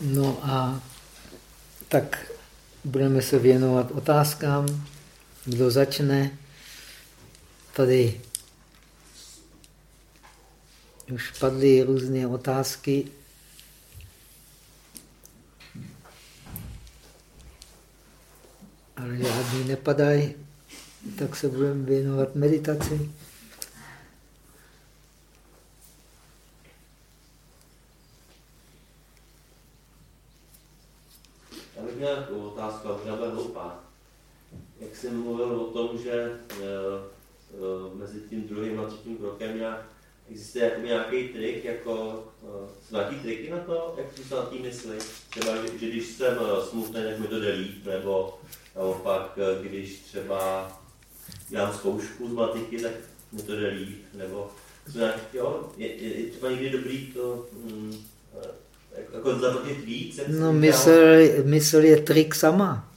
No a tak budeme se věnovat otázkám. Kdo začne? Tady už padly různé otázky. Ale žádný nepadají, tak se budeme věnovat meditaci. Já bych měl takovou otázku, a možná bude hloupá. Jak jsem mluvil o tom, že e, e, mezi tím třetím krokem nějak Existuje jako nějaký trik, jako uh, nějaký triky na to, jak to na té mysli? Třeba, že, že když jsem uh, smutný, tak mi to jde líp, nebo naopak, uh, když třeba dělám zkoušku z matiky, tak mi to jde líp, nebo nějak, jo, je, je, je třeba někdy dobrý to um, jako zaplatit víc? No, mysl, mysl je trik sama.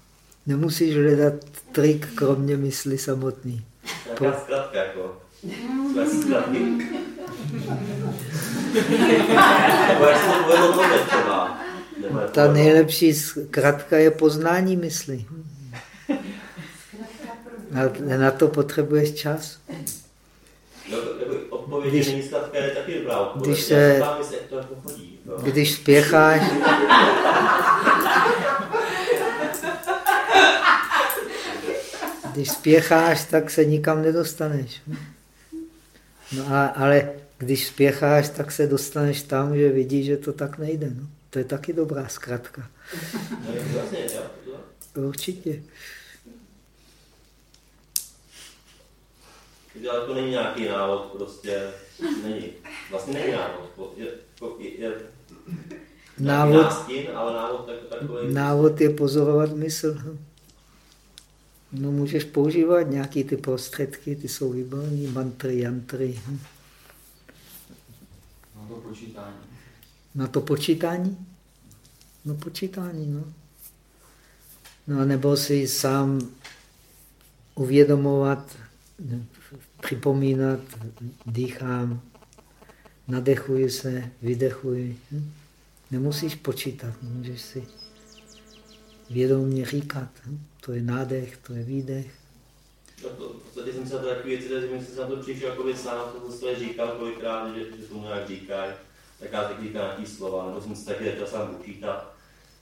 Nemusíš hledat trik, kromě mysli samotný. Nějaká zkratka, jako. Zkratky. Ta nejlepší zkratka je poznání mysli. Na, na to potřebuješ čas. Když, když, se, když spěcháš, když spěcháš, tak se nikam nedostaneš. No a, ale když spěcháš, tak se dostaneš tam, že vidíš, že to tak nejde. No. To je taky dobrá zkratka. Určitě. Ale to není nějaký návod, prostě není. Vlastně není návod. Je, je, je návod, nástin, ale návod tak, takový... Návod je pozorovat mysl. No můžeš používat nějaký ty prostředky, ty jsou výborné, mantry, jantry. Hm to počítání. Na to počítání? No počítání, no. No nebo si sám uvědomovat, připomínat, dýchám, nadechuji se, vydechuji. Hm? Nemusíš počítat, můžeš si vědomě říkat. Hm? To je nádech, to je výdech. No to, v podstatě jsem se na to takové věci, že jsem se na to přišel jako sám, to jsem říkal kolikrát, že, že tomu nějak říkají, tak já taky říkám nějaký slova, nebo jsem si taky začal sám učítat,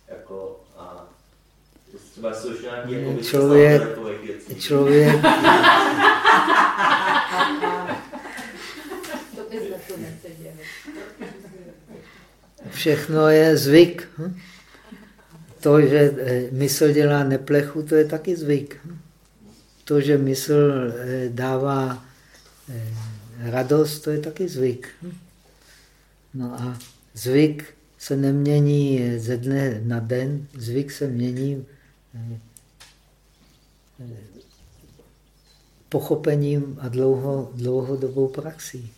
jako a třeba jsou už nějaký jako člověk, člověk, Všechno je zvyk. Hm? To, že eh, mysl dělá neplechu, to je taky zvyk. To, že mysl eh, dává eh, radost, to je taky zvyk. No a zvyk se nemění ze dne na den, zvyk se mění pochopením a dlouho, dlouhodobou praxí.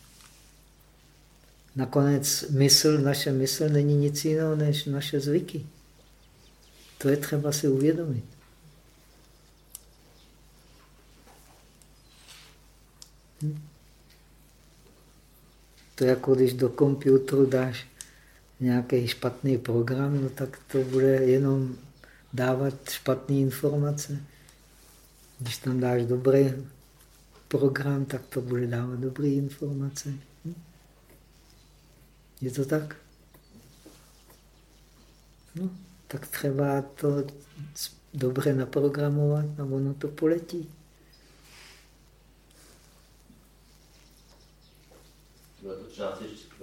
Nakonec mysl, naše mysl není nic jiného než naše zvyky. To je třeba si uvědomit. To jako když do počítače dáš nějaký špatný program, no tak to bude jenom dávat špatné informace. Když tam dáš dobrý program, tak to bude dávat dobré informace. Je to tak? No, tak třeba to dobře naprogramovat a ono to poletí.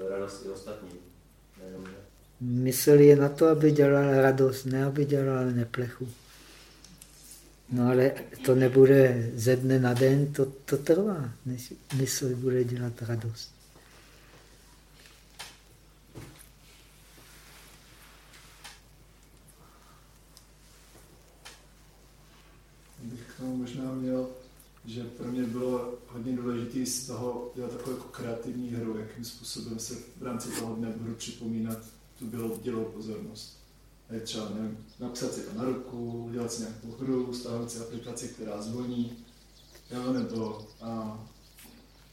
radost i ostatním. Mysl je na to, aby dělal radost, ne aby dělal neplechu. No ale to nebude ze dne na den, to, to trvá, než mysl bude dělat radost. Bych k možná měl že pro mě bylo hodně důležité z toho dělat takovou jako kreativní hru, jakým způsobem se v rámci toho dne budu připomínat tu bylo dělou pozornost. A je třeba nevím, napsat si to na ruku, udělat si nějakou hru, stáhnout si aplikaci, která zvoní, jo, nebo a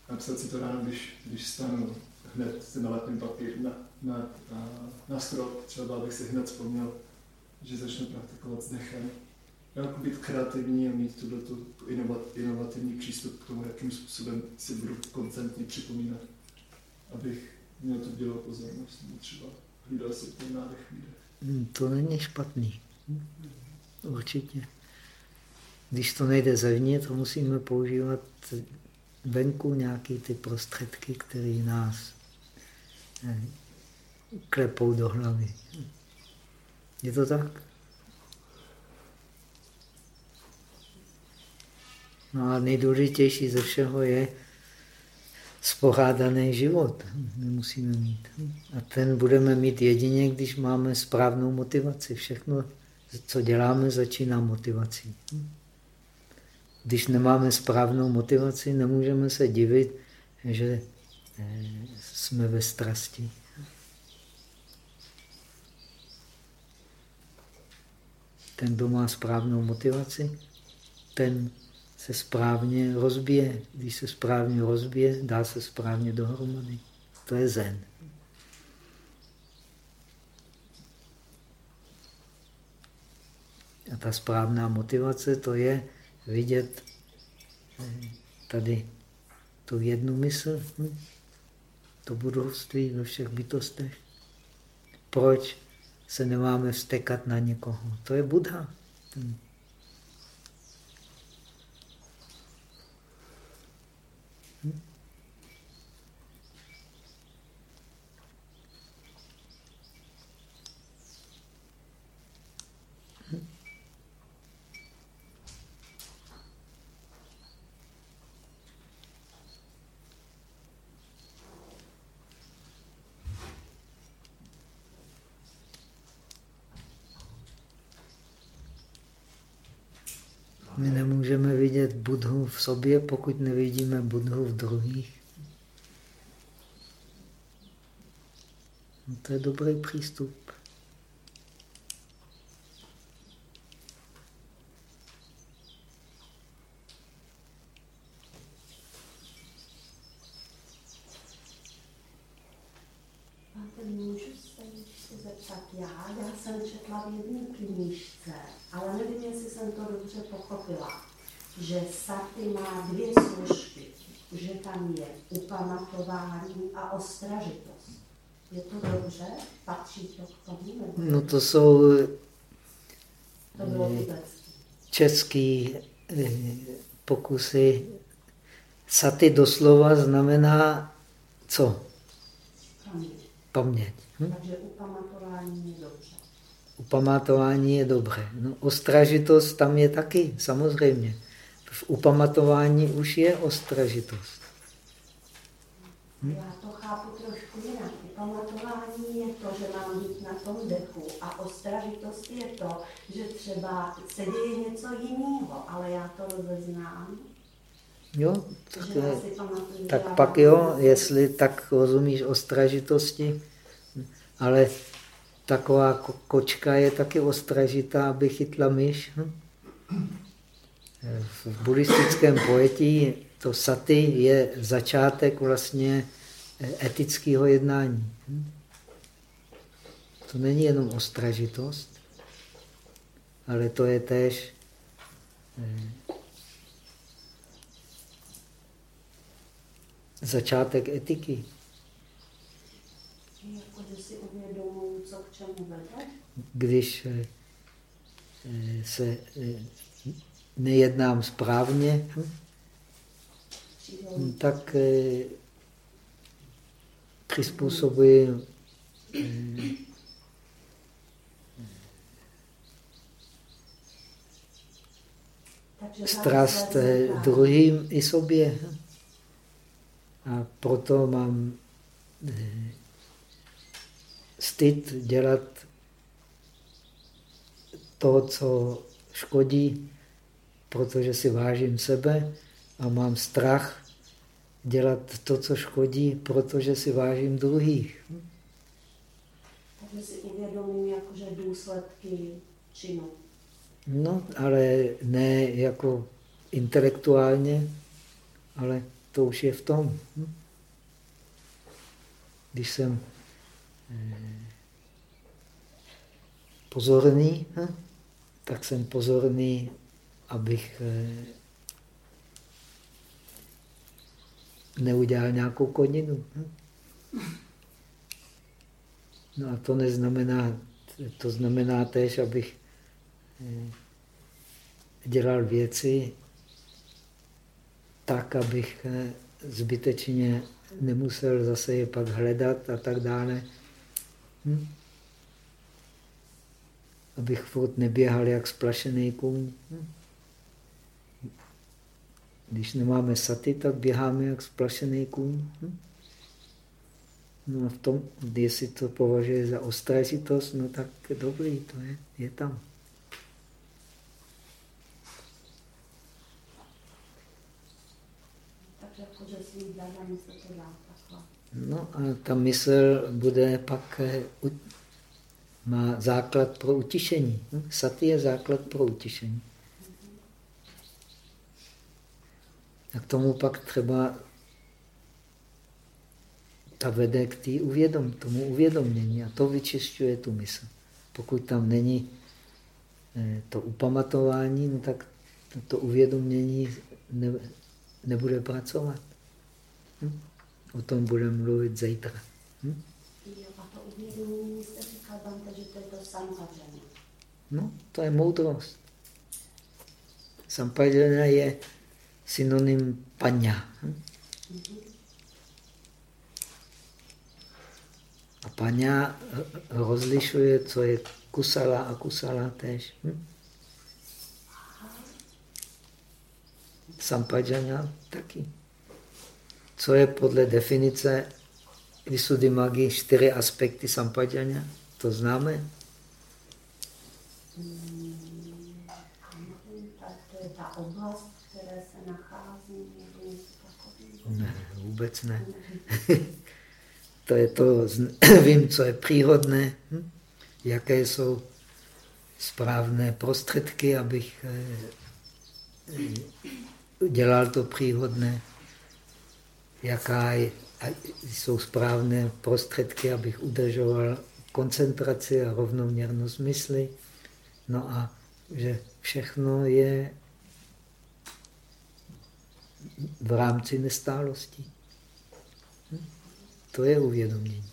napsat si to ráno, když, když stanu, hned se nalepím pak na, na, na, na strop, třeba abych si hned vzpomněl, že začnu praktikovat s dechem. Jako být kreativní a mít tuto tu inovativní přístup k tomu, jakým způsobem si budu koncentně připomínat, abych měl tu dělou pozornost, nebo třeba hlídal si ten nádech, výdech. Hmm, to není špatný. Určitě. Když to nejde zevnitř, to musíme používat venku nějaké ty prostředky, které nás eh, klepou do hlavy. Je to tak? No a nejdůležitější ze všeho je spořádaný život. Nemusíme mít. A ten budeme mít jedině, když máme správnou motivaci. Všechno, co děláme, začíná motivací. Když nemáme správnou motivaci, nemůžeme se divit, že eh, jsme ve strasti. Ten, kdo má správnou motivaci, ten se správně rozbije. Když se správně rozbije, dá se správně dohromady. To je zen. A ta správná motivace, to je vidět eh, tady tu jednu mysl, hm? to budovství ve všech bytostech. Proč se nemáme vstekat na někoho? To je Buddha My nemůžeme vidět Budhu v sobě, pokud nevidíme Budhu v druhých. No to je dobrý přístup. že saty má dvě složky, že tam je upamatování a ostražitost. Je to dobře? Patří to k tomu? No to jsou to bylo český eh, pokusy. Saty doslova znamená co? Paměť. Paměť. Hm? Takže upamatování je dobře. Upamatování je dobré. No, ostražitost tam je taky, samozřejmě v upamatování už je ostražitost. Hm? Já to chápu trošku jinak. Upamatování je to, že mám být na tom dechu a ostražitost je to, že třeba se děje něco jiného, ale já to rozeznám. Jo, tak, tak pak jo, jestli tak rozumíš ostražitosti, ale taková kočka je taky ostražitá, aby chytla myš. Hm? v buddhistickém pojetí to saty je začátek vlastně etického jednání. To není jenom ostražitost, ale to je též eh, začátek etiky. Když eh, eh, se nejednám správně, tak eh, přizpůsobuji eh, strast eh, druhým i sobě. A proto mám styd dělat to, co škodí protože si vážím sebe a mám strach dělat to, co škodí, protože si vážím druhých. Takže si uvědomím jakože důsledky činu. No, ale ne jako intelektuálně, ale to už je v tom. Když jsem eh, pozorný, hm, tak jsem pozorný, abych eh, neudělal nějakou koninu. No a to neznamená, to znamená tež, abych eh, dělal věci tak, abych eh, zbytečně nemusel zase je pak hledat a tak dále. Hm? Abych furt neběhal jak splašený kůň. Hm? Když nemáme saty, tak běháme jak splašený kůň. Hm? No a v tom, jestli to považuje za ostražitost, no tak dobrý, to je, je tam. No a ta mysl bude pak, eh, má základ pro utišení. Hm? Saty je základ pro utišení. A k tomu pak třeba ta vede k tý uvědom, tomu uvědomění a to vyčišťuje tu mysl. Pokud tam není eh, to upamatování, no tak to uvědomění ne, nebude pracovat. Hm? O tom budeme mluvit zítra. Hm? Jo, a to uvědomění jste říkal, Bante, že to je to sampajana. No, to je moudrost. Sampajana je synonym paňa. A paňa rozlišuje, co je kusala a kusala tež. Hm? Sampajana taky. Co je podle definice Visuddhi Magi čtyři aspekty sampajana? To známe? To je ta oblast, Ne, vůbec ne. to je to, vím, co je příhodné, hm? jaké jsou správné prostředky, abych eh, dělal to příhodné jaká je, jsou správné prostředky, abych udržoval koncentraci a rovnoměrnost mysli. No a že všechno je v rámci nestálosti. Hm? To je uvědomění.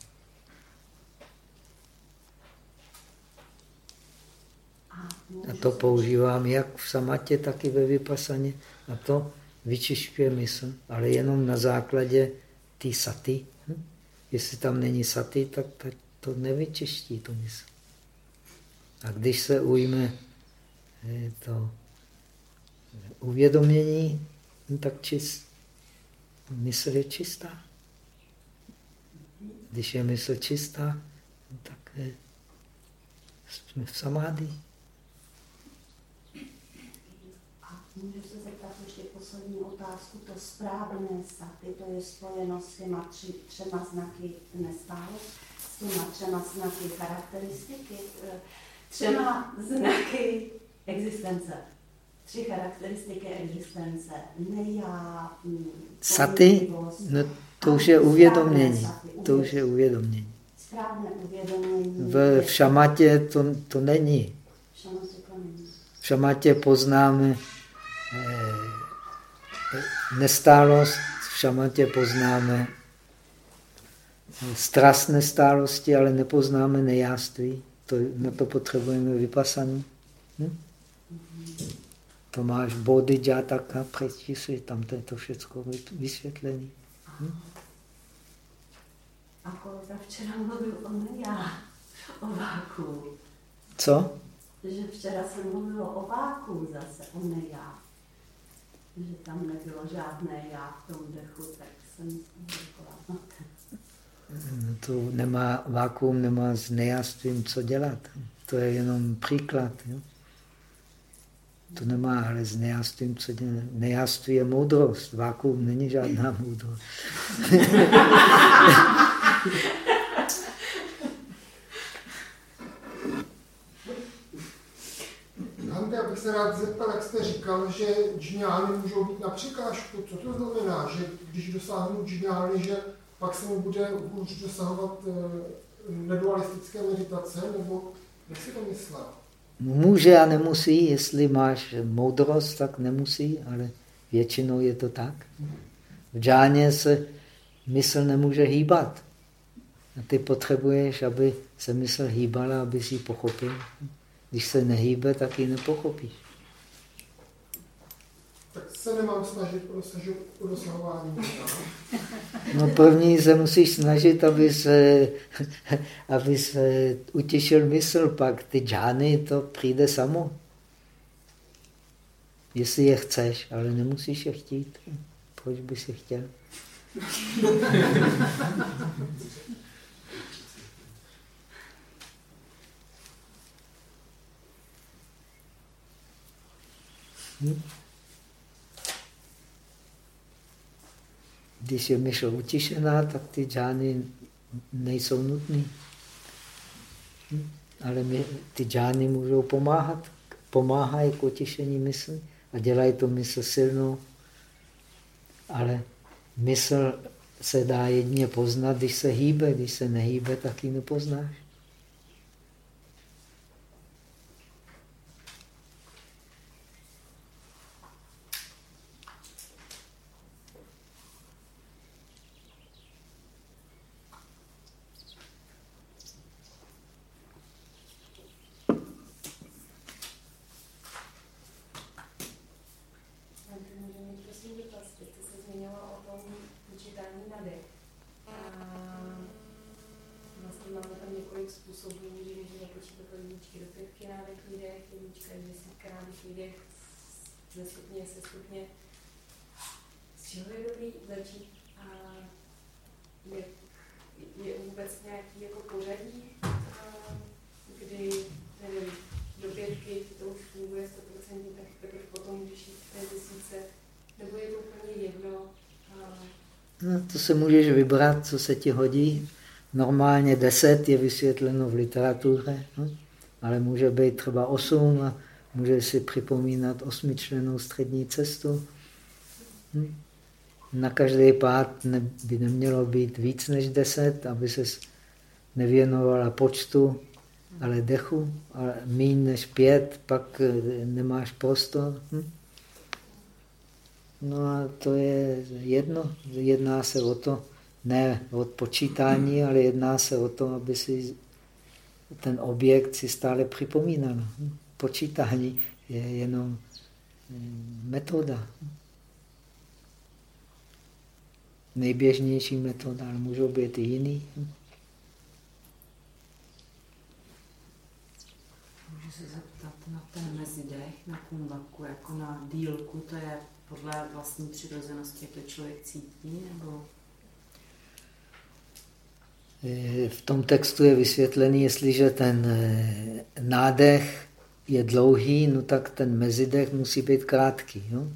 A to používám jak v samatě, tak i ve vypasaně. A to vyčišťuje mysl, ale jenom na základě té saty. Hm? Jestli tam není saty, tak to nevyčiští tu mysl. A když se ujme to uvědomění, hm, tak čist, mysl je čistá. Když je mysl čistá, tak eh, jsme v samády. Můžu se zeptat ještě poslední otázku. To správné saty, to je spojeno s těma tři, třema znaky nestálost, s těma třema znaky charakteristiky, eh, třema znaky existence. Tři charakteristiky existence. Nejá, mm, Saty, no, to už je uvědomění. To už je uvědomění. Správné uvědomění. V, v šamatě to, to není. V šamatě poznáme Eh, nestálost v šamatě poznáme strast nestálosti, ale nepoznáme nejáství. To, na to potřebujeme vypasaný. Hm? To máš přečti si, tam to je to všechno vysvětlené. Hm? A kolega včera mluvil o nejá, o váku. Co? Že včera jsem mluvil o váku zase, o nejá že tam nebylo žádné já v tom dechu, tak jsem řekla, no. To nemá, vákuum nemá s nejastvím co dělat. To je jenom příklad. Jo? To nemá ale s nejastvím co dělat. Nejaství je moudrost. Vákuum není žádná moudrost. se rád zeptal, jak jste říkal, že džňány můžou být na překážku. Co to znamená, že když dosáhnu džňány, že pak se mu bude hůř dosahovat eh, nedualistické meditace, nebo jak si to myslel? Může a nemusí, jestli máš moudrost, tak nemusí, ale většinou je to tak. V džáně se mysl nemůže hýbat. A ty potřebuješ, aby se mysl hýbala, aby si ji pochopil. Když se nehýbe, tak ji nepochopíš. Se nemám snažit o dosahování. No první se musíš snažit, aby se, aby se utěšil mysl, pak ty džány, to přijde samo. Jestli je chceš, ale nemusíš je chtít. Proč bys je chtěl? Hm? Když je mysl utišená, tak ty džány nejsou nutné. Hm? Ale my, ty džány můžou pomáhat. Pomáhají k utišení mysli a dělají to mysl silnou. Ale mysl se dá jedině poznat, když se hýbe. Když se nehýbe, tak ji nepoznáš. Se můžeš vybrat, co se ti hodí. Normálně deset je vysvětleno v literatuře, no? ale může být třeba osm a může si připomínat osmičlenou střední cestu. Hm? Na každý pád ne, by nemělo být víc než deset, aby se nevěnovala počtu, ale dechu. Ale méně než pět, pak eh, nemáš prostor. Hm? No a to je jedno. Jedná se o to, ne od počítání, ale jedná se o to, aby si ten objekt si stále připomínal. Počítání je jenom mm, metoda. Nejběžnější metoda, ale můžou být i jiný. Můžu se zeptat na ten mezidech, na kumbaku, jako na dílku, to je podle vlastní přirozenosti, jak to člověk cítí? Nebo... V tom textu je vysvětlený, jestliže ten eh, nádech je dlouhý, no tak ten mezidech musí být krátký. Jo?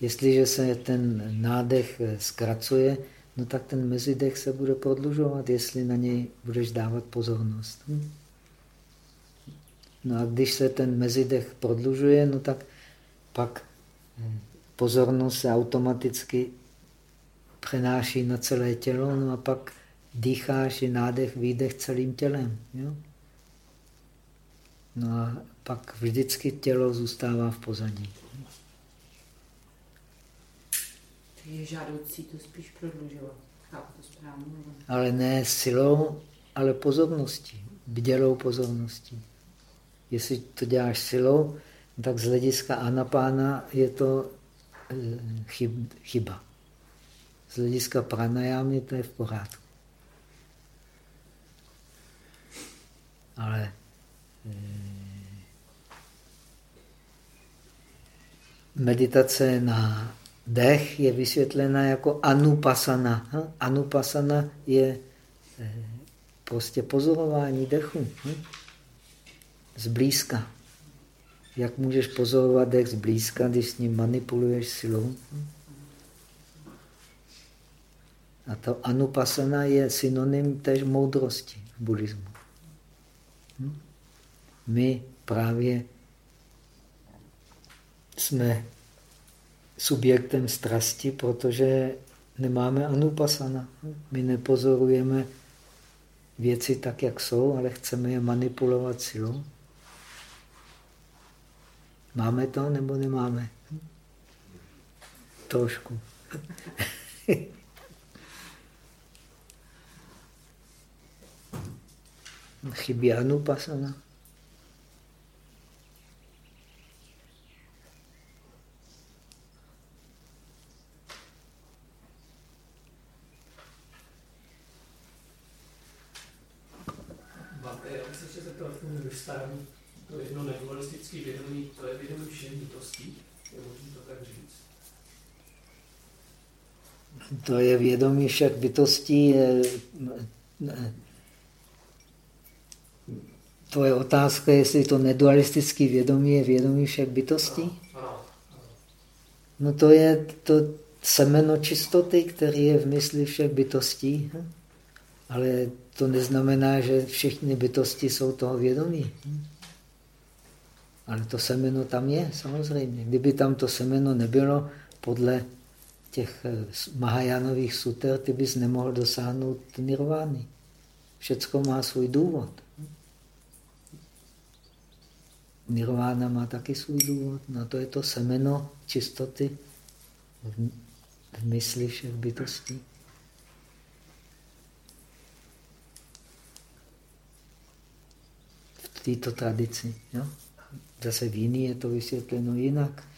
Jestliže se ten nádech eh, zkracuje, no tak ten mezidech se bude prodlužovat, jestli na něj budeš dávat pozornost. Hm? No a když se ten mezidech prodlužuje, no tak pak hm, pozornost se automaticky přenáší na celé tělo, no a pak dýcháš i nádech, výdech celým tělem. Jo? No a pak vždycky tělo zůstává v pozadí. Je žádoucí to spíš prodlužovat. To správně. Ale ne silou, ale pozorností. Bdělou pozorností. Jestli to děláš silou, tak z hlediska anapána je to chyb, chyba. Z hlediska pranajámy to je v pořádku. Ale eh, meditace na dech je vysvětlena jako anupasana. Anupasana je eh, prostě pozorování dechu. Zblízka. Jak můžeš pozorovat dech zblízka, když s ním manipuluješ silou? A to anupasana je synonym též moudrosti v buddhismu. Hm? My právě jsme subjektem strasti, protože nemáme anupasana. My nepozorujeme věci tak, jak jsou, ale chceme je manipulovat silou. Máme to nebo nemáme? Trošku. Chybí anupasana. starý, to jedno nedualistické vědomí, to je vědomí všem bytostí, je možné to tak říct? To je vědomí všech bytostí. Otázka je, jestli to nedualistické vědomí je vědomí všech bytostí? No to je to semeno čistoty, který je v mysli všech bytostí. Ale to neznamená, že všechny bytosti jsou toho vědomí. Ale to semeno tam je, samozřejmě. Kdyby tam to semeno nebylo, podle těch eh, Mahajánových suter, ty bys nemohl dosáhnout nirvány. Všecko má svůj důvod. Nirvána má taky svůj důvod. No to je to semeno čistoty v mysli všech bytostí. této tradici. Jo? Zase v jiný je to vysvětleno jinak.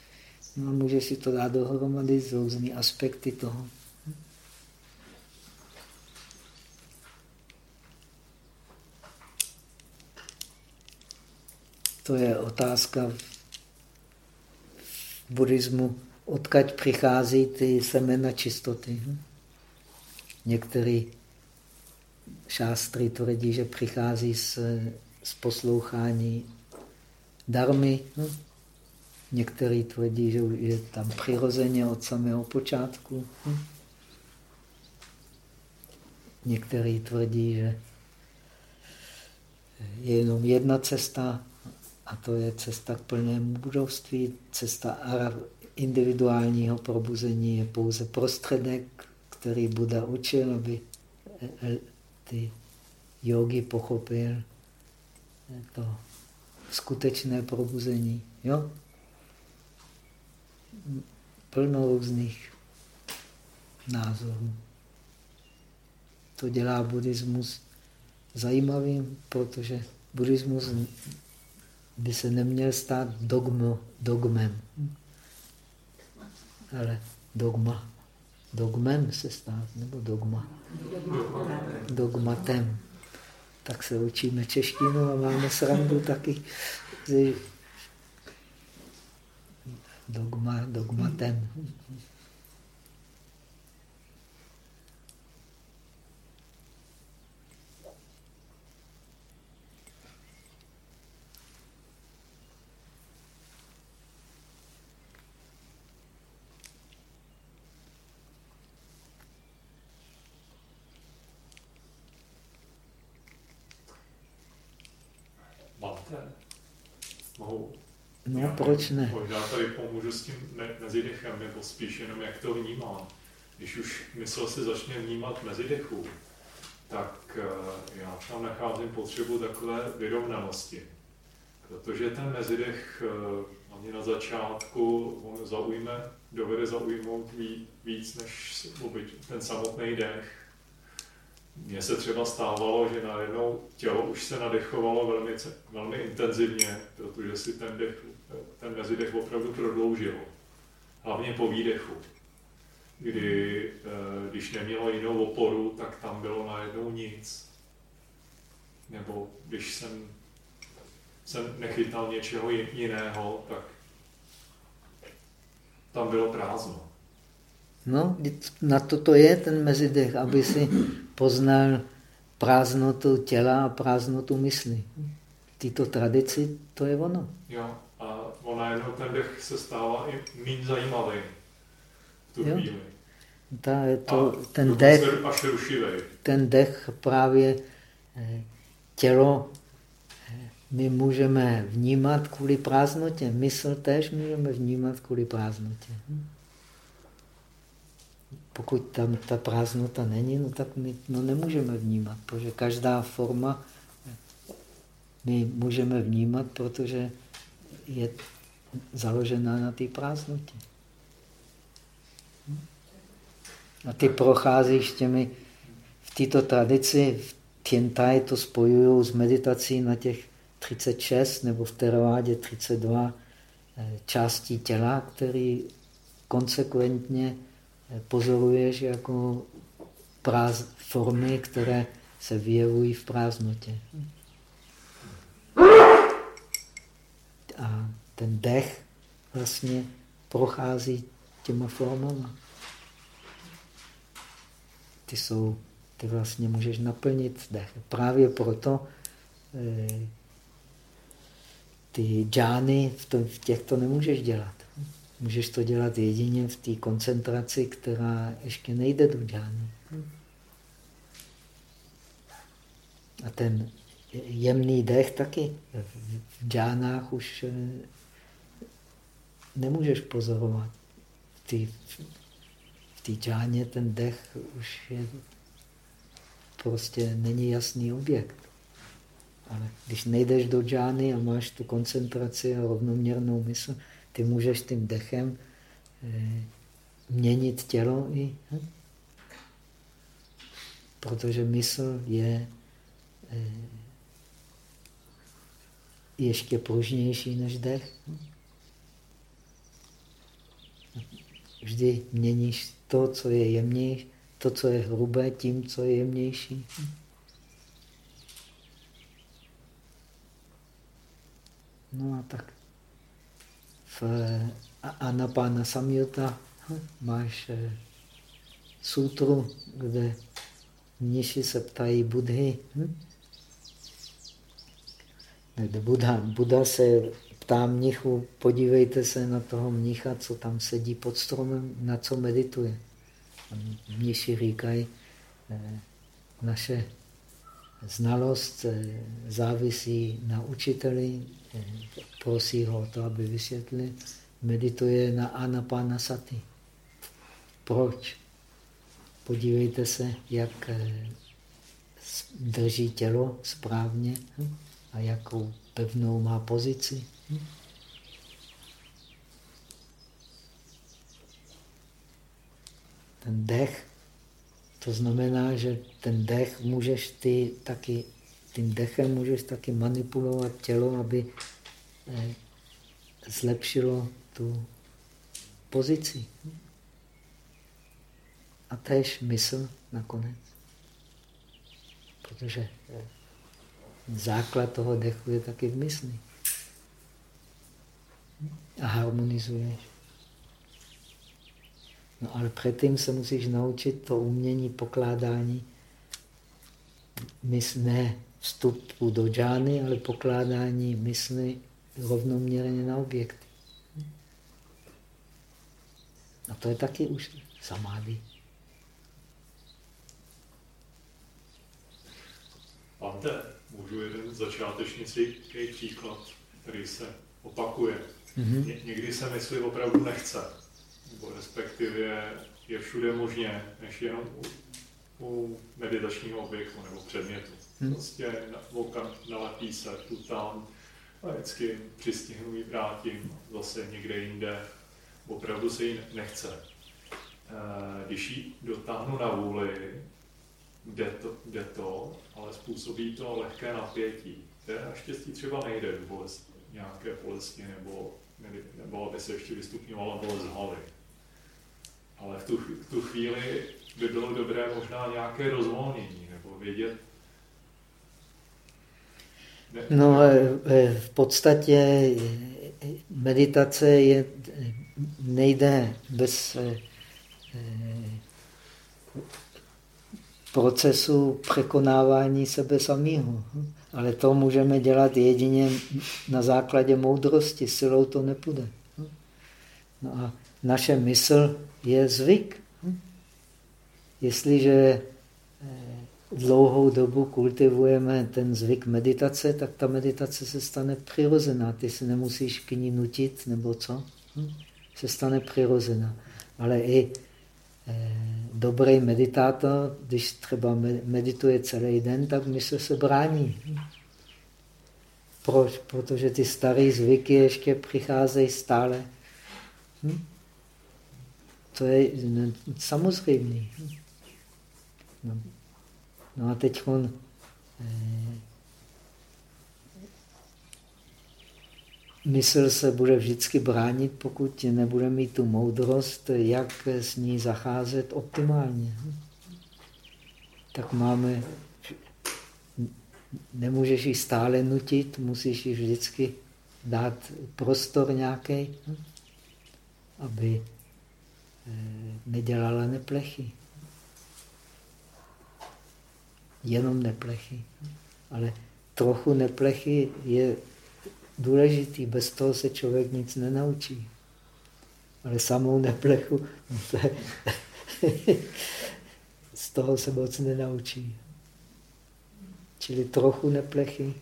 No, může si to dát dohromady z různý aspekty toho. To je otázka v buddhismu, odkaď přichází ty semena čistoty. Některý šástry tvrdí, že přichází z z poslouchání darmy. Hm? Někteří tvrdí, že je tam přirozeně od samého počátku. Hm? Někteří tvrdí, že je jenom jedna cesta a to je cesta k plnému budovství. Cesta individuálního probuzení je pouze prostředek, který Buda učil, aby e, e, ty jogi pochopil to skutečné probuzení. Jo? Plno různých názorů. To dělá buddhismus zajímavým, protože buddhismus by se neměl stát dogmo, dogmem. Ale dogma. Dogmem se stát, nebo dogma. Dogmatem tak se učíme češtinu a máme srandu taky dogma, dogmatem. No, proč ne? Možná tady pomůžu s tím mezidechem, nebo spíš jenom jak to vnímám. Když už mysl si začne vnímat mezidechu, tak eh, já tam nacházím potřebu takové vyrovnanosti. Protože ten mezidech eh, ani na začátku on zaujme, dovede zaujmout víc než ten samotný dech. Mně se třeba stávalo, že najednou tělo už se nadechovalo velmi, velmi intenzivně, protože si ten dech ten mezidech opravdu prodloužil. Hlavně po výdechu, kdy eh, když nemělo jinou oporu, tak tam bylo najednou nic. Nebo když jsem, jsem nechytal něčeho jiného, tak tam bylo prázdno. No, na to to je ten mezidech, aby si poznal prázdnotu těla a prázdnotu mysli. Tyto tradici, to je ono. Jo najednou ten dech se stává i méně zajímavý v tu jo. chvíli. Ta, to, a ten dech, až ten dech právě eh, tělo eh, my můžeme vnímat kvůli prázdnotě. Mysl též můžeme vnímat kvůli prázdnotě. Pokud tam ta prázdnota není, no tak my no nemůžeme vnímat, protože každá forma my můžeme vnímat, protože je založená na té prázdnotě. A ty procházíš těmi, v této tradici, v Tientai to spojují s meditací na těch 36 nebo v Teravádě 32 eh, částí těla, který konsekventně pozoruješ jako práz, formy, které se vyjevují v prázdnotě. A ten dech vlastně prochází těma formama. Ty jsou, ty vlastně můžeš naplnit dech. Právě proto eh, ty džány v, v těchto nemůžeš dělat. Můžeš to dělat jedině v té koncentraci, která ještě nejde do džány. A ten jemný dech taky v džánách už eh, nemůžeš pozorovat. V té v té džáně ten dech už je prostě není jasný objekt. Ale když nejdeš do džány a máš tu koncentraci a rovnoměrnou mysl, ty můžeš tím dechem eh, měnit tělo i. Hm? Protože mysl je eh, ještě pružnější než dech. Vždy měníš to, co je jemnější, to, co je hrubé, tím, co je jemnější. No a tak. Anapána Samyuta máš eh, sutru, kde mniši se ptají Budhy. Hm? Buddha, Buddha se ptá mnichu, podívejte se na toho mnicha, co tam sedí pod stromem, na co medituje. A mniši říkají, eh, naše znalost eh, závisí na učiteli, eh, prosí ho o to, aby vysvětlil, medituje na anapana sati. Proč? Podívejte se, jak drží tělo správně a jakou pevnou má pozici. Ten dech, to znamená, že ten dech můžeš ty taky, tím dechem můžeš taky manipulovat tělo, aby eh, zlepšilo tu pozici. A též mysl nakonec. Protože eh, základ toho dechu je taky v mysli a harmonizuješ. No ale předtím se musíš naučit to umění pokládání mysl, ne vstupu do džány, ale pokládání mysli rovnoměrně na objekty. A to je taky už samády. Máte, můžu jeden začátečnický příklad, který se opakuje. Mm-hmm. Ně, někdy se mysli opravdu nechce, nebo respektive je všude možně, než jenom u, u meditačního objektu nebo předmětu. Mm. Prostě na, nalepí se tu tam a vždycky přistihnu ji vrátím zase někde jinde. Opravdu se jí nechce. E, když ji dotáhnu na vůli, jde to, jde to, ale způsobí to lehké napětí. To je naštěstí třeba nejde bolest, nějaké bolesti nebo nebo aby se ještě vystupňovala bolest hlavy. Ale v tu, v tu chvíli by bylo dobré možná nějaké rozvolnění, nebo vědět, ne, No, v podstatě meditace je, nejde bez eh, procesu překonávání sebe samého. Ale to můžeme dělat jedině na základě moudrosti, silou to nepůjde. No a naše mysl je zvyk. Jestliže eh, dlouhou dobu kultivujeme ten zvyk meditace, tak ta meditace se stane přirozená. Ty se nemusíš k ní nutit, nebo co? Se stane přirozená. Ale i eh, dobrý meditátor, když třeba medituje celý den, tak mysl se brání. Proč? Protože ty staré zvyky ještě přicházejí stále. Hm? To je samozřejmé. No. no a teď on eh, mysl se bude vždycky bránit, pokud nebude mít tu moudrost, jak s ní zacházet optimálně. Tak máme, nemůžeš ji stále nutit, musíš ji vždycky dát prostor nějaký, aby nedělala neplechy. Jenom neplechy. Ale trochu neplechy je důležitý. Bez toho se člověk nic nenaučí. Ale samou neplechu z toho se moc nenaučí. Čili trochu neplechy,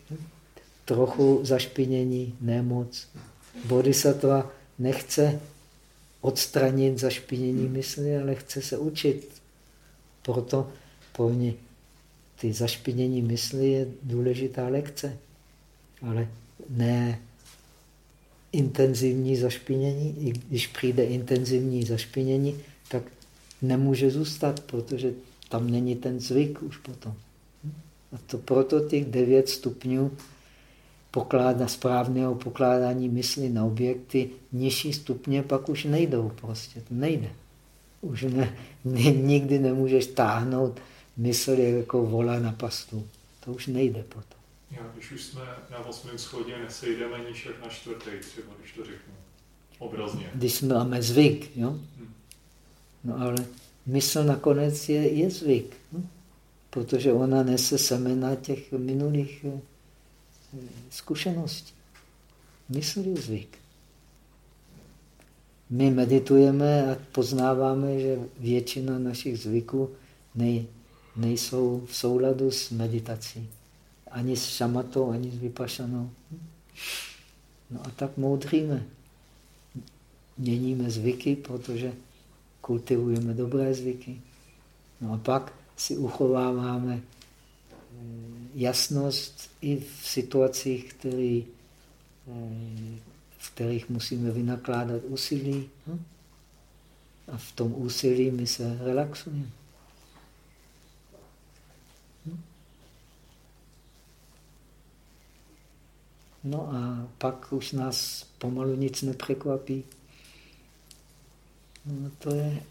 trochu zašpinění, nemoc. Bodhisattva nechce odstranit zašpinění mysli, ale chce se učit. Proto pro ně ty zašpinění mysli je důležitá lekce. Ale ne intenzivní zašpinění. I když přijde intenzivní zašpinění, tak nemůže zůstat, protože tam není ten zvyk už potom. A to proto těch devět stupňů pokláda, správného pokládání mysli na objekty, nižší stupně pak už nejdou prostě, to nejde. Už ne, ne, nikdy nemůžeš táhnout mysl jako vola na pastu. To už nejde potom. Já, když už jsme na osmém schodě, nesejdeme níž jak na čtvrtý, třeba, když to řeknu. Obrazně. Když máme zvyk, jo? Hmm. No ale mysl nakonec je, je zvyk, hm? protože ona nese semena těch minulých eh, zkušeností. Mysl je zvyk. My meditujeme a poznáváme, že většina našich zvyků nej, nejsou v souladu s meditací ani s šamatou, ani s vypašanou. No a tak moudříme. Měníme zvyky, protože kultivujeme dobré zvyky. No a pak si uchováváme jasnost i v situacích, který, eh, v kterých musíme vynakládat úsilí. Hm? A v tom úsilí my se relaxujeme. No a pak už nás pomalu nic nepřekvapí. No to je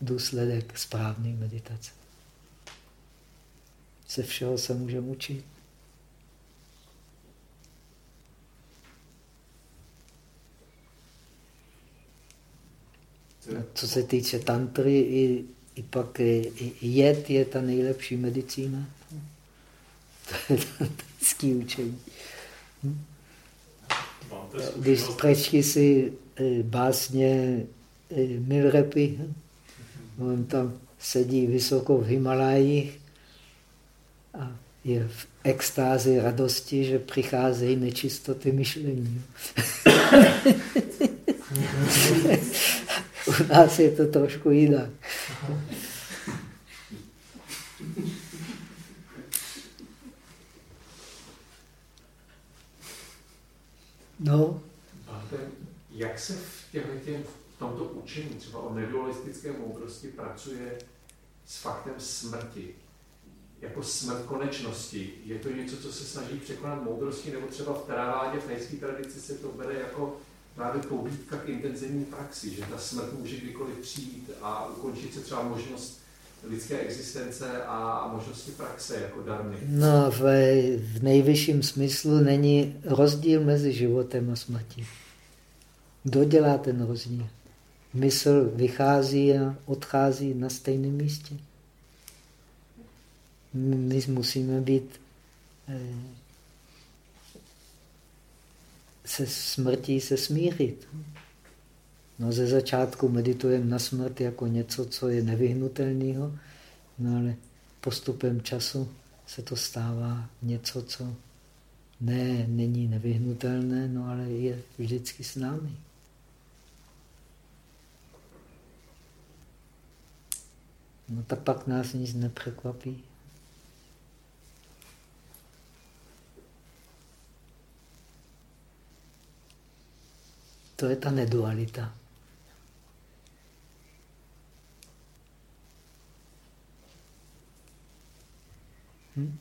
důsledek správné meditace. Se všeho se můžeme učit. A co se týče tantry, i, i pak i jed je ta nejlepší medicína. To je tantrický učení. Hm? Když přečti si e, básně e, Milrepy, hm? on tam sedí vysoko v Himalajích a je v extázi radosti, že přicházejí nečistoty myšlení. U nás je to trošku jinak. No. Jak se v, těchto, v tomto učení, třeba o nedualistické moudrosti, pracuje s faktem smrti? Jako smrt konečnosti. Je to něco, co se snaží překonat moudrosti, nebo třeba v teravádě, v nejské tradici se to bere jako právě pobídka k intenzivní praxi, že ta smrt může kdykoliv přijít a ukončit se třeba možnost lidské existence a možnosti praxe jako darmy? No, v, v nejvyšším smyslu není rozdíl mezi životem a smrtí. Kdo dělá ten rozdíl? Mysl vychází a odchází na stejném místě. My musíme být eh, se smrtí se smířit. No ze začátku meditujeme na smrt jako něco, co je nevyhnutelného, no ale postupem času se to stává něco, co ne, není nevyhnutelné, no ale je vždycky s námi. No tak pak nás nic nepřekvapí. To je ta nedualita. Hm?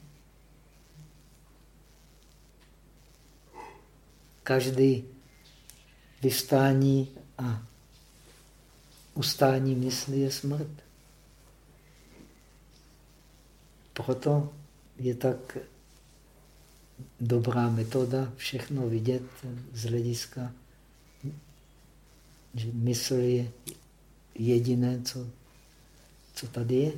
Každý vystání a ustání mysli je smrt. Proto je tak dobrá metoda všechno vidět z hlediska, že mysl je jediné, co, co tady je.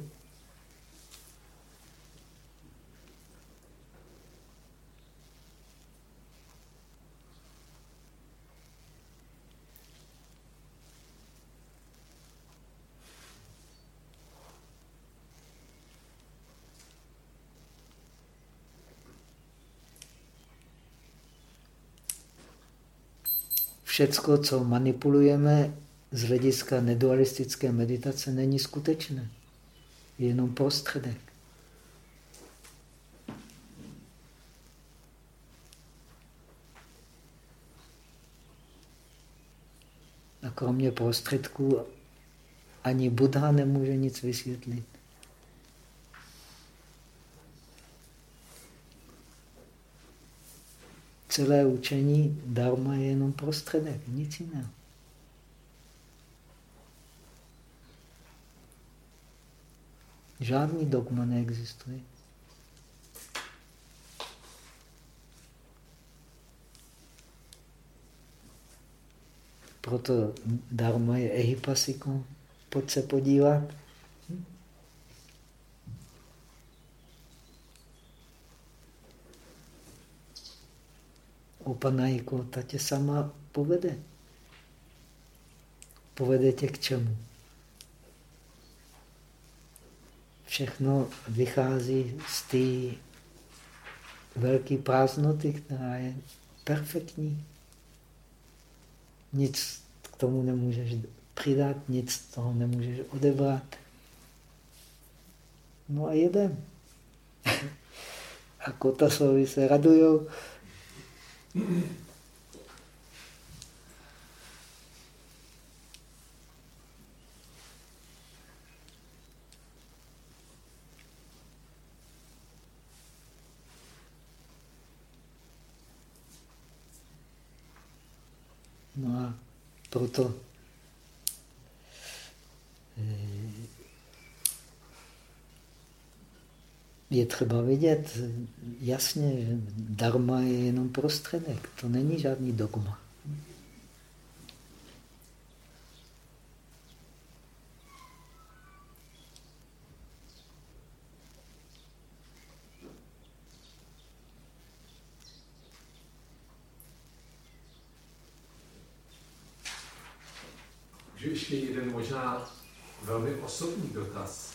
Všecko, co manipulujeme z hlediska nedualistické meditace, není skutečné. Je jenom prostředek. A kromě prostředků ani Buddha nemůže nic vysvětlit. Celé učení dharma je jenom prostředek, nic jiného. Žádný dogma neexistuje. Proto dharma je ehipasiko. Pojď se podívat. Opanajko, ta tě sama povede. Povede tě k čemu? Všechno vychází z té velké prázdnoty, která je perfektní. Nic k tomu nemůžeš přidat, nic z toho nemůžeš odebrat. No a jedem. a kotasovi se radujou. No a proto eh, je třeba vidět jasně, že dharma je jenom prostředek, to není žádný dogma. ještě jeden možná velmi osobní dotaz.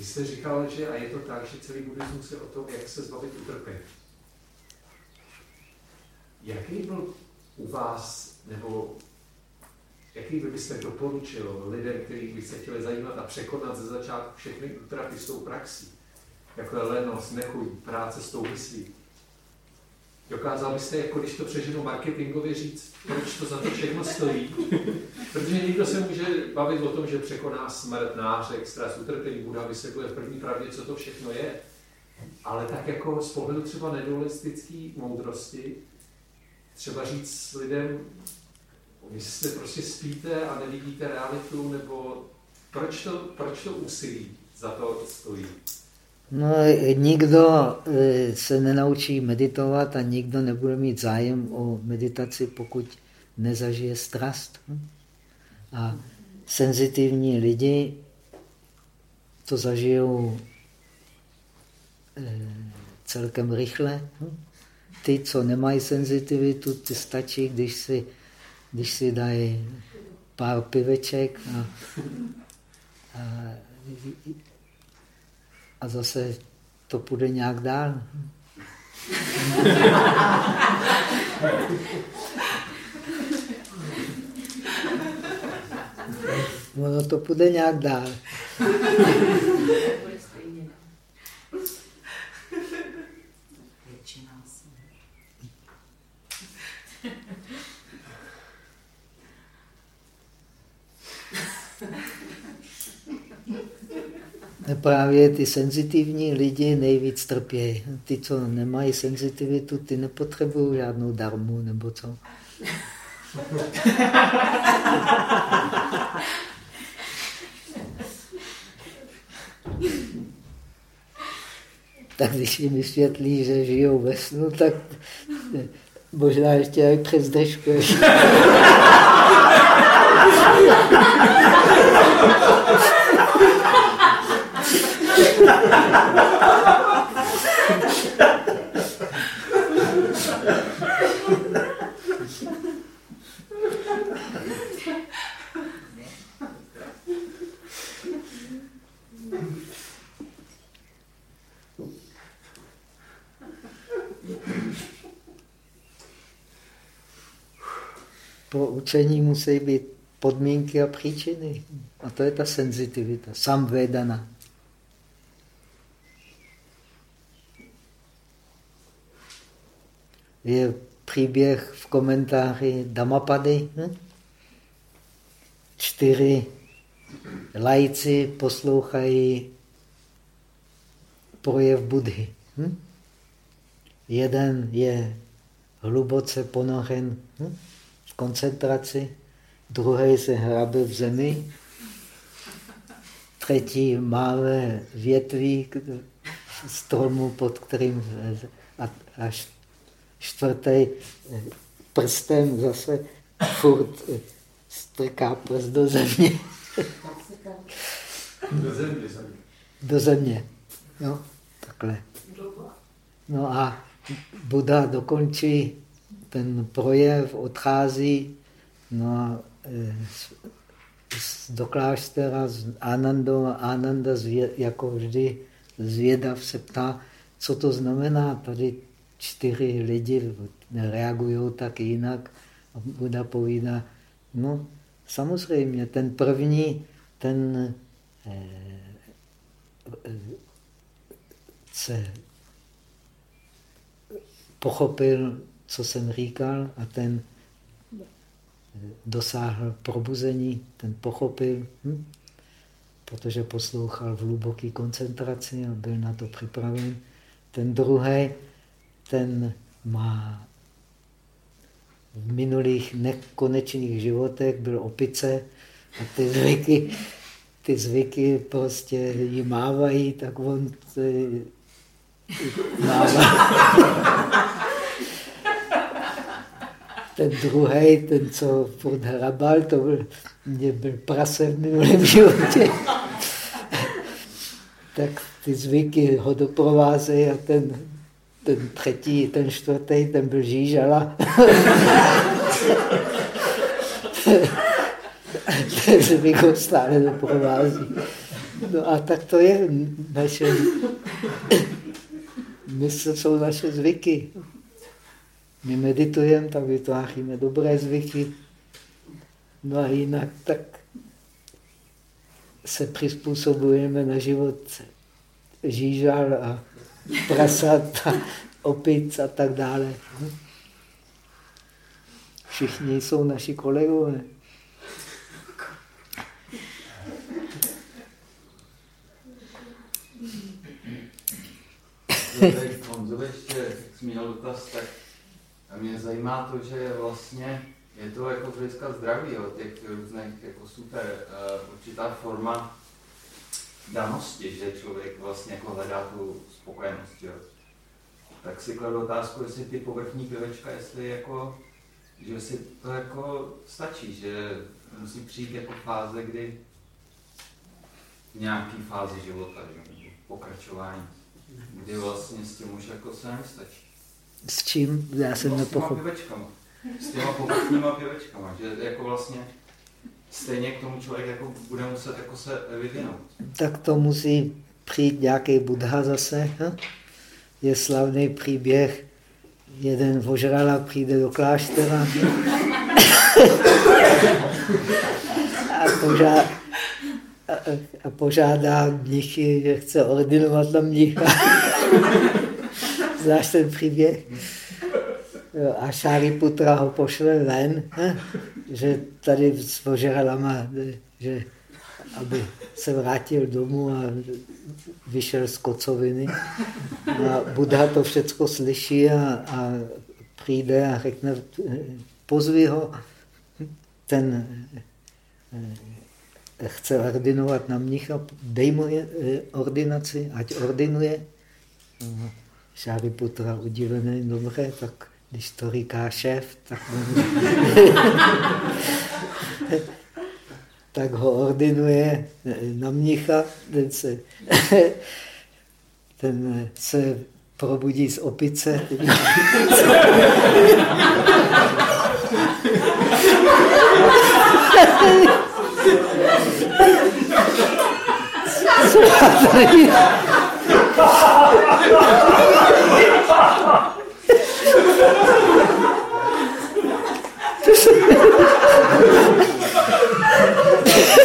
Vy jste říkal, že a je to tak, že celý buddhismus je o tom, jak se zbavit utrpení. Jaký byl u vás, nebo jaký by byste doporučil lidem, kteří by se chtěli zajímat a překonat ze začátku všechny útrapy s tou praxí, jako je lenost, nechuť, práce s tou myslí, Dokázal byste, jako když to přeženu marketingově říct, proč to za to všechno stojí? Protože někdo se může bavit o tom, že překoná smrt, nářek, stres, utrpení, Buda vysvětluje v první pravdě, co to všechno je. Ale tak jako z pohledu třeba nedualistické moudrosti, třeba říct lidem, vy se prostě spíte a nevidíte realitu, nebo proč to, proč to úsilí za to stojí? No, nikdo e, se nenaučí meditovat a nikdo nebude mít zájem o meditaci, pokud nezažije strast. A senzitivní lidi to zažijou e, celkem rychle. Ty, co nemají senzitivitu, ty stačí, když si, když si dají pár piveček a, a a zase to půjde nějak dál. ono to půjde nějak dál. Bude stejně. Většina asi. Právě ty senzitivní lidi nejvíc trpějí. Ty, co nemají senzitivitu, ty nepotřebují žádnou darmu nebo co. tak když jim vysvětlí, že žijou ve snu, tak možná ještě jak přes deško. Pro učení musí být podmínky a příčiny. A to je ta senzitivita, samvedana. Je příběh v komentáři Damapady. Hm? Čtyři lajci poslouchají projev Budhy. Hm? Jeden je hluboce ponořen hm? v koncentraci, druhý se hrabe v zemi, třetí malé větví stromu, pod kterým a, a čtvrtý prstem zase furt strká prst do země. Do země. Do země. Jo, takhle. No a Buda dokončí ten projev, odchází no a do kláštera z Anando, Ananda zvě, jako vždy zvědav se ptá, co to znamená. Tady čtyři lidi reagují tak jinak. A Buda povídá, no samozřejmě, ten první, ten eh, se pochopil, co jsem říkal a ten dosáhl probuzení, ten pochopil, hm? protože poslouchal v hluboké koncentraci a byl na to připraven. Ten druhý, ten má v minulých nekonečných životech byl opice a ty zvyky, ty zvyky prostě jí mávají, tak on mává. ten druhý, ten, co furt hrabal, to byl, byl prase v minulém životě. tak ty zvyky ho doprovázejí a ten, ten třetí, ten čtvrtý, ten byl žížala. ten zvyk ho stále doprovází. No a tak to je naše mysl jsou naše zvyky. My meditujeme, tak vytváříme dobré zvyky. No a jinak tak se přizpůsobujeme na život žížal a prasat a opic a tak dále. Všichni jsou naši kolegové. Honzo, ještě, měl dotaz, tak mě zajímá to, že vlastně je to jako z hlediska zdraví, jo, těch různých jako super, uh, určitá forma danosti, že člověk vlastně jako hledá tu spokojenost, jo. Tak si kladu otázku, jestli ty povrchní pivečka, jestli jako, že si to jako stačí, že musí přijít jako fáze, kdy v nějaký fázi života, že, pokračování, kdy vlastně s tím už jako se nestačí. S čím? Já jsem nepochopil. S těma povrchníma pěvečkama, že jako vlastně stejně k tomu člověk jako bude muset jako se vyvinout. Tak to musí přijít nějaký Buddha zase. Hm? Je slavný příběh, jeden vožrala přijde do kláštera a a požádá mnichy, že chce ordinovat na mnicha. Znáš ten příběh? A Šáriputra ho pošle ven, že tady s požeralama, že aby se vrátil domů a vyšel z kocoviny. A Buddha to všechno slyší a, a přijde a řekne, pozvi ho, ten eh, chce ordinovat na mnicha, dej mu eh, ordinaci, ať ordinuje. Šáriputra udivený, dobře, tak když to říká šéf, tak, tak ho ordinuje na mnicha, ten se, ten se probudí z opice.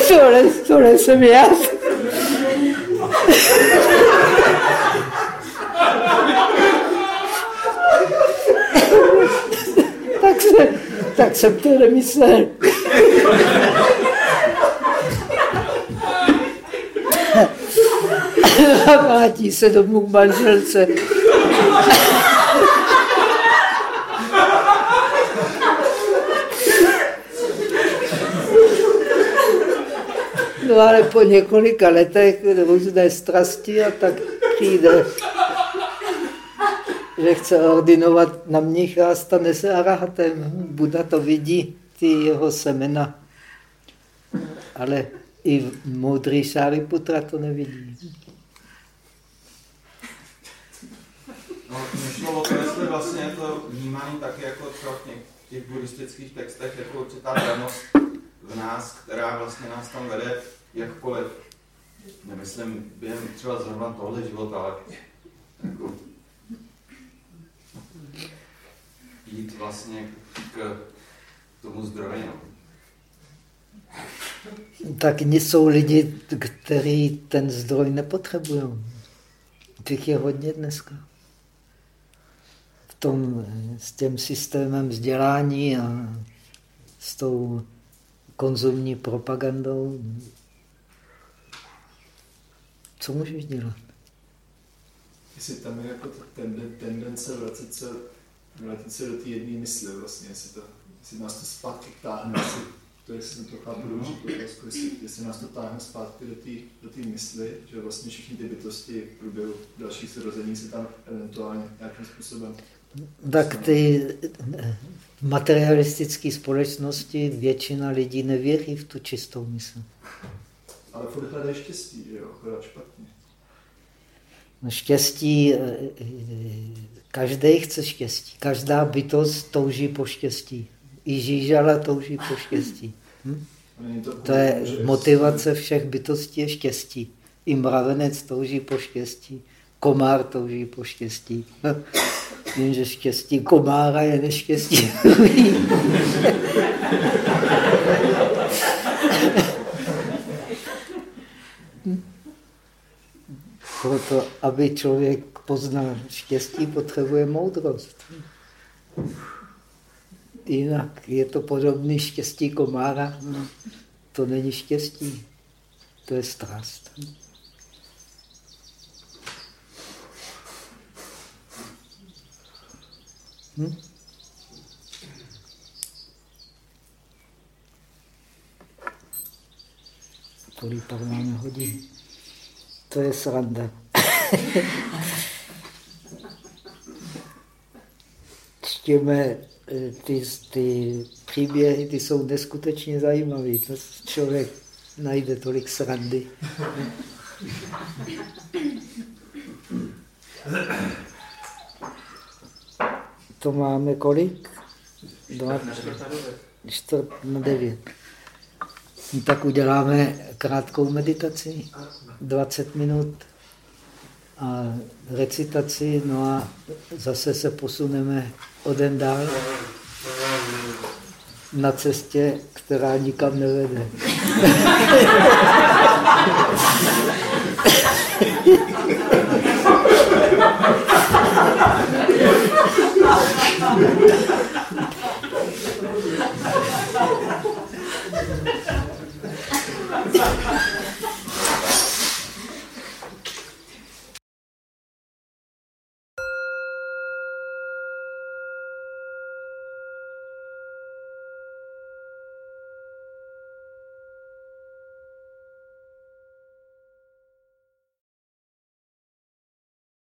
Tohle, tohle jsem já. tak, se, tak jsem to nemyslel. A vrátí se domů k manželce. No ale po několika letech různé strasti a tak přijde, že chce ordinovat na mnicha a stane se arahatem. Buda to vidí, ty jeho semena. Ale i moudrý Šáriputra to nevidí. No, myšlo o to, jestli vlastně je to vnímání taky jako třeba v těch buddhistických textech jako určitá danost v nás, která vlastně nás tam vede jakkoliv. Nemyslím během třeba zrovna tohle života, ale jako jít vlastně k tomu zdroji. No. Tak jsou lidi, kteří ten zdroj nepotřebují. Těch je hodně dneska. V tom, s tím systémem vzdělání a s tou konzumní propagandou. Co můžeš dělat? Jestli tam je jako tendence vracet se, vrátit se do té jedné mysli vlastně, jestli, to, jestli nás to zpátky táhne, jestli to jestli jsem to chápu dobře, otázku, jestli, jestli nás to táhne zpátky do té do tý mysli, že vlastně všechny ty bytosti v průběhu dalších zrození se tam eventuálně nějakým způsobem tak ty materialistické společnosti většina lidí nevěří v tu čistou mysl. Ale furt hledají štěstí, že jo, akorát špatně. No štěstí, každý chce štěstí. Každá bytost touží po štěstí. I žížala touží po štěstí. Hm? To, to je motivace všech bytostí je štěstí. I mravenec touží po štěstí. Komár touží po štěstí. Jenže štěstí komára je neštěstí. Proto, aby člověk poznal štěstí, potřebuje moudrost. Jinak je to podobný štěstí komára. To není štěstí, to je strast. Hm? Kolik pak máme hodin? To je sranda. Čtěme eh, ty, ty příběhy, ty jsou neskutečně zajímavé. To člověk najde tolik srandy. To máme kolik? Čtvrt na devět. Tak uděláme krátkou meditaci, 20 minut a recitaci, no a zase se posuneme o den dál na cestě, která nikam nevede.